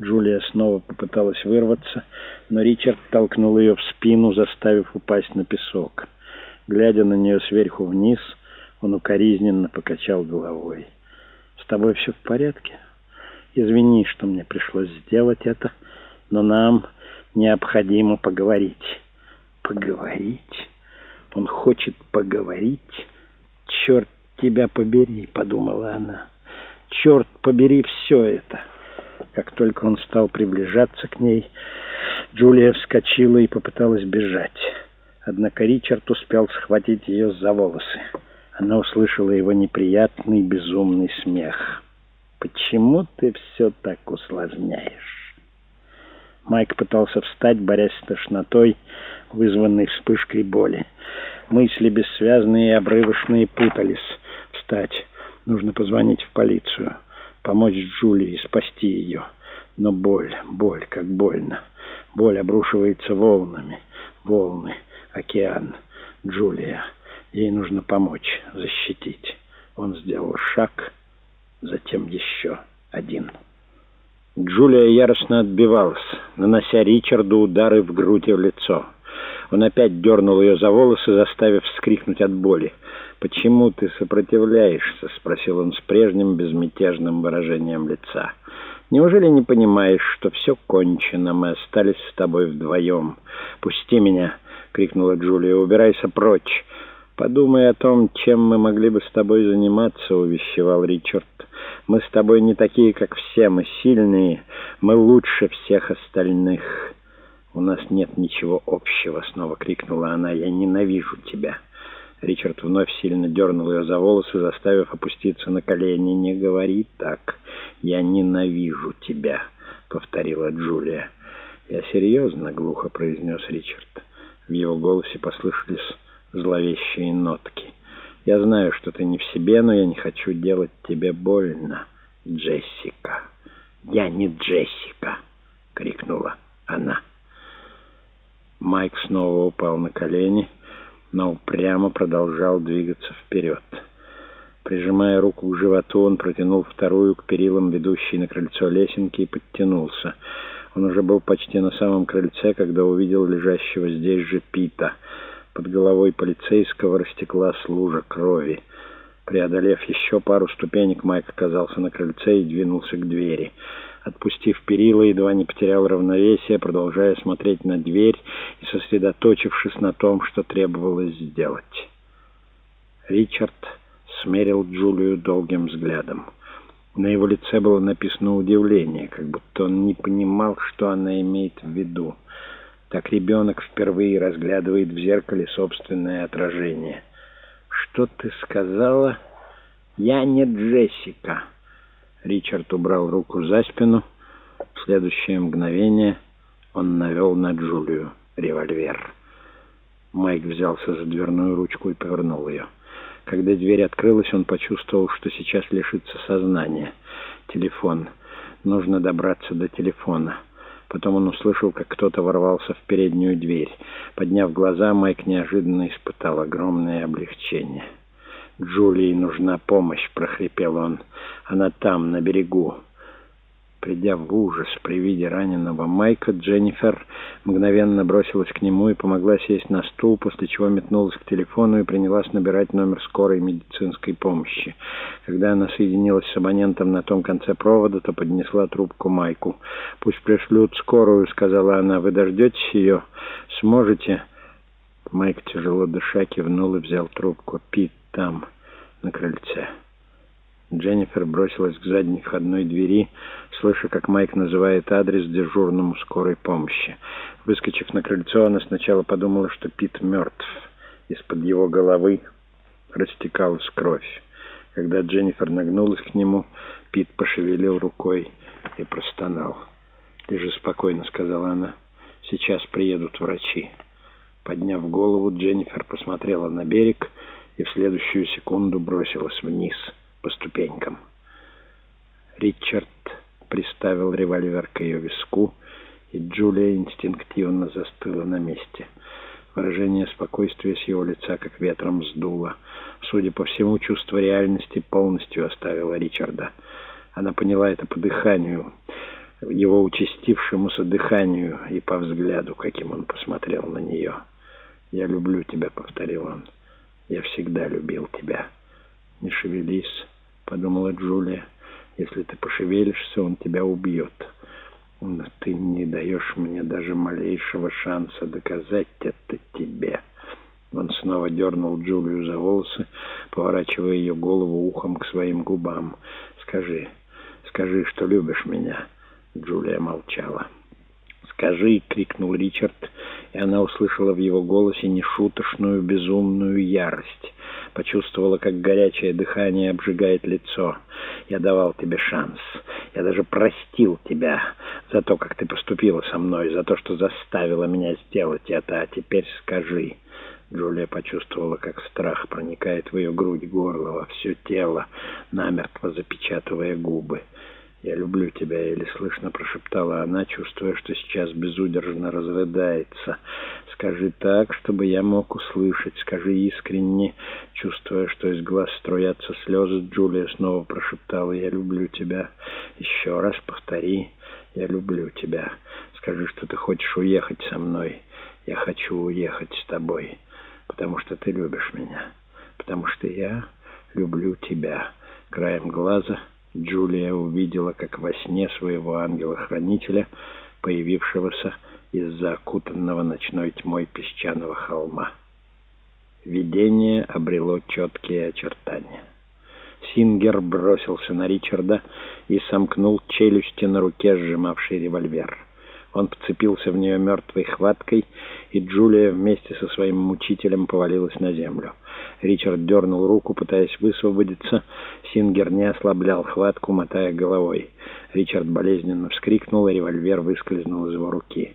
Джулия снова попыталась вырваться, но Ричард толкнул ее в спину, заставив упасть на песок. Глядя на нее сверху вниз, он укоризненно покачал головой. «С тобой все в порядке? Извини, что мне пришлось сделать это, но нам необходимо поговорить». «Поговорить? Он хочет поговорить? Черт тебя побери!» — подумала она. «Черт побери все это!» Как только он стал приближаться к ней, Джулия вскочила и попыталась бежать. Однако Ричард успел схватить ее за волосы. Она услышала его неприятный безумный смех. «Почему ты все так усложняешь?» Майк пытался встать, борясь с тошнотой, вызванной вспышкой боли. Мысли бессвязные и обрывочные путались. «Встать! Нужно позвонить в полицию» помочь Джулии, спасти ее. Но боль, боль, как больно. Боль обрушивается волнами. Волны, океан, Джулия. Ей нужно помочь, защитить. Он сделал шаг, затем еще один. Джулия яростно отбивалась, нанося Ричарду удары в грудь и в лицо. Он опять дернул ее за волосы, заставив вскрикнуть от боли. «Почему ты сопротивляешься?» — спросил он с прежним безмятежным выражением лица. «Неужели не понимаешь, что все кончено? Мы остались с тобой вдвоем. Пусти меня!» — крикнула Джулия. «Убирайся прочь!» «Подумай о том, чем мы могли бы с тобой заниматься», — увещевал Ричард. «Мы с тобой не такие, как все. Мы сильные. Мы лучше всех остальных». «У нас нет ничего общего», — снова крикнула она. «Я ненавижу тебя». Ричард вновь сильно дернул ее за волосы, заставив опуститься на колени. «Не говори так. Я ненавижу тебя», — повторила Джулия. «Я серьезно», — глухо произнес Ричард. В его голосе послышались зловещие нотки. «Я знаю, что ты не в себе, но я не хочу делать тебе больно, Джессика». «Я не Джессика!» — крикнула она. Майк снова упал на колени, но упрямо продолжал двигаться вперед. Прижимая руку к животу, он протянул вторую к перилам, ведущей на крыльцо лесенки, и подтянулся. Он уже был почти на самом крыльце, когда увидел лежащего здесь же Пита. Под головой полицейского растеклась лужа крови. Преодолев еще пару ступенек, Майк оказался на крыльце и двинулся к двери. Отпустив перила, едва не потерял равновесие, продолжая смотреть на дверь и сосредоточившись на том, что требовалось сделать. Ричард смерил Джулию долгим взглядом. На его лице было написано удивление, как будто он не понимал, что она имеет в виду. Так ребенок впервые разглядывает в зеркале собственное отражение. «Что ты сказала?» «Я не Джессика». Ричард убрал руку за спину. В следующее мгновение он навел на Джулию револьвер. Майк взялся за дверную ручку и повернул ее. Когда дверь открылась, он почувствовал, что сейчас лишится сознания. Телефон. Нужно добраться до телефона. Потом он услышал, как кто-то ворвался в переднюю дверь. Подняв глаза, Майк неожиданно испытал огромное облегчение. «Джулии нужна помощь», — прохрипел он. «Она там, на берегу». Придя в ужас при виде раненого Майка, Дженнифер мгновенно бросилась к нему и помогла сесть на стул, после чего метнулась к телефону и принялась набирать номер скорой медицинской помощи. Когда она соединилась с абонентом на том конце провода, то поднесла трубку Майку. «Пусть пришлют скорую», — сказала она. «Вы дождетесь ее? Сможете?» Майк, тяжело дыша, кивнул и взял трубку. «Пит там, на крыльце». Дженнифер бросилась к задней входной двери, слыша, как Майк называет адрес дежурному скорой помощи. Выскочив на крыльцо, она сначала подумала, что Пит мертв. Из-под его головы растекалась кровь. Когда Дженнифер нагнулась к нему, Пит пошевелил рукой и простонал. «Лежи спокойно», — сказала она. «Сейчас приедут врачи». Подняв голову, Дженнифер посмотрела на берег и в следующую секунду бросилась вниз по ступенькам. Ричард приставил револьвер к ее виску, и Джулия инстинктивно застыла на месте. Выражение спокойствия с его лица как ветром сдуло. Судя по всему, чувство реальности полностью оставило Ричарда. Она поняла это по дыханию. его участившемуся дыханию и по взгляду, каким он посмотрел на нее. «Я люблю тебя», — повторил он. «Я всегда любил тебя». «Не шевелись», — подумала Джулия. «Если ты пошевелишься, он тебя убьет. Но ты не даешь мне даже малейшего шанса доказать это тебе». Он снова дернул Джулию за волосы, поворачивая ее голову ухом к своим губам. «Скажи, скажи, что любишь меня». Джулия молчала. «Скажи!» — крикнул Ричард, и она услышала в его голосе нешуточную безумную ярость. Почувствовала, как горячее дыхание обжигает лицо. «Я давал тебе шанс. Я даже простил тебя за то, как ты поступила со мной, за то, что заставила меня сделать это. А теперь скажи!» Джулия почувствовала, как страх проникает в ее грудь, горло, во все тело, намертво запечатывая губы. «Я люблю тебя», — еле слышно прошептала она, чувствуя, что сейчас безудержно разрыдается. «Скажи так, чтобы я мог услышать. Скажи искренне». Чувствуя, что из глаз струятся слезы, Джулия снова прошептала «Я люблю тебя». «Еще раз повтори. Я люблю тебя. Скажи, что ты хочешь уехать со мной. Я хочу уехать с тобой, потому что ты любишь меня, потому что я люблю тебя». Краем глаза... Джулия увидела, как во сне своего ангела-хранителя, появившегося из-за окутанного ночной тьмой песчаного холма. Видение обрело четкие очертания. Сингер бросился на Ричарда и сомкнул челюсти на руке, сжимавшей револьвер. Он вцепился в нее мертвой хваткой, и Джулия вместе со своим мучителем повалилась на землю. Ричард дернул руку, пытаясь высвободиться. Сингер не ослаблял хватку, мотая головой. Ричард болезненно вскрикнул, и револьвер выскользнул из его руки.